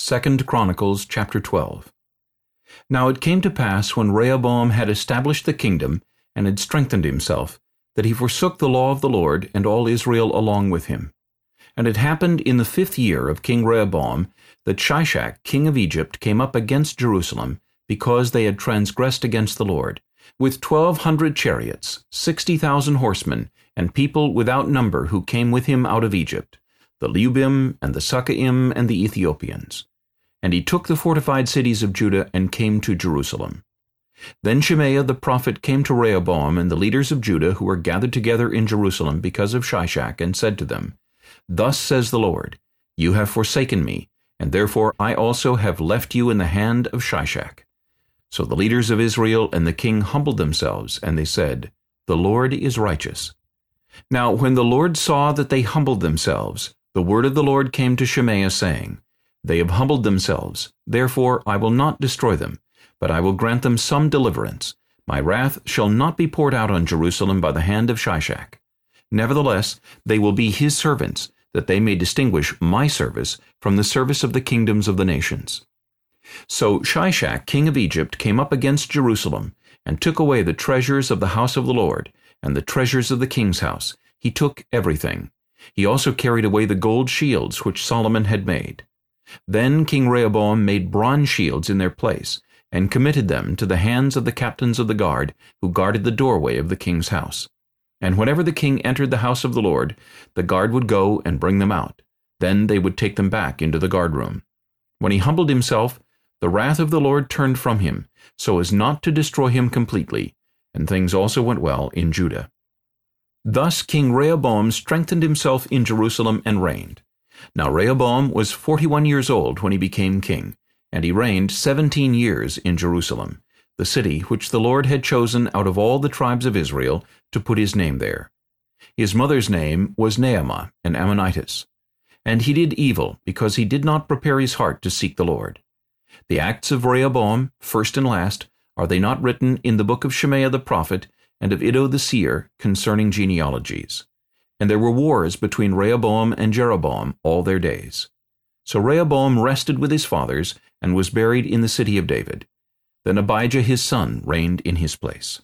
2 Chronicles chapter 12 Now it came to pass when Rehoboam had established the kingdom, and had strengthened himself, that he forsook the law of the Lord, and all Israel along with him. And it happened in the fifth year of King Rehoboam, that Shishak king of Egypt came up against Jerusalem, because they had transgressed against the Lord, with twelve hundred chariots, sixty thousand horsemen, and people without number who came with him out of Egypt, the Lubim, and the Sukkiim, and the Ethiopians. And he took the fortified cities of Judah, and came to Jerusalem. Then Shemaiah the prophet came to Rehoboam and the leaders of Judah who were gathered together in Jerusalem because of Shishak, and said to them, Thus says the Lord, You have forsaken me, and therefore I also have left you in the hand of Shishak. So the leaders of Israel and the king humbled themselves, and they said, The Lord is righteous. Now when the Lord saw that they humbled themselves, the word of the Lord came to Shemaiah, saying, They have humbled themselves, therefore I will not destroy them, but I will grant them some deliverance. My wrath shall not be poured out on Jerusalem by the hand of Shishak. Nevertheless, they will be his servants, that they may distinguish my service from the service of the kingdoms of the nations. So Shishak king of Egypt came up against Jerusalem, and took away the treasures of the house of the Lord, and the treasures of the king's house. He took everything. He also carried away the gold shields which Solomon had made. Then King Rehoboam made bronze shields in their place, and committed them to the hands of the captains of the guard, who guarded the doorway of the king's house. And whenever the king entered the house of the Lord, the guard would go and bring them out. Then they would take them back into the guardroom. When he humbled himself, the wrath of the Lord turned from him, so as not to destroy him completely, and things also went well in Judah. Thus King Rehoboam strengthened himself in Jerusalem and reigned. Now Rehoboam was forty-one years old when he became king, and he reigned seventeen years in Jerusalem, the city which the Lord had chosen out of all the tribes of Israel to put his name there. His mother's name was Naamah, an Ammonitess. And he did evil, because he did not prepare his heart to seek the Lord. The acts of Rehoboam, first and last, are they not written in the book of Shemaiah the prophet and of Iddo the seer concerning genealogies? And there were wars between Rehoboam and Jeroboam all their days. So Rehoboam rested with his fathers, and was buried in the city of David. Then Abijah his son reigned in his place.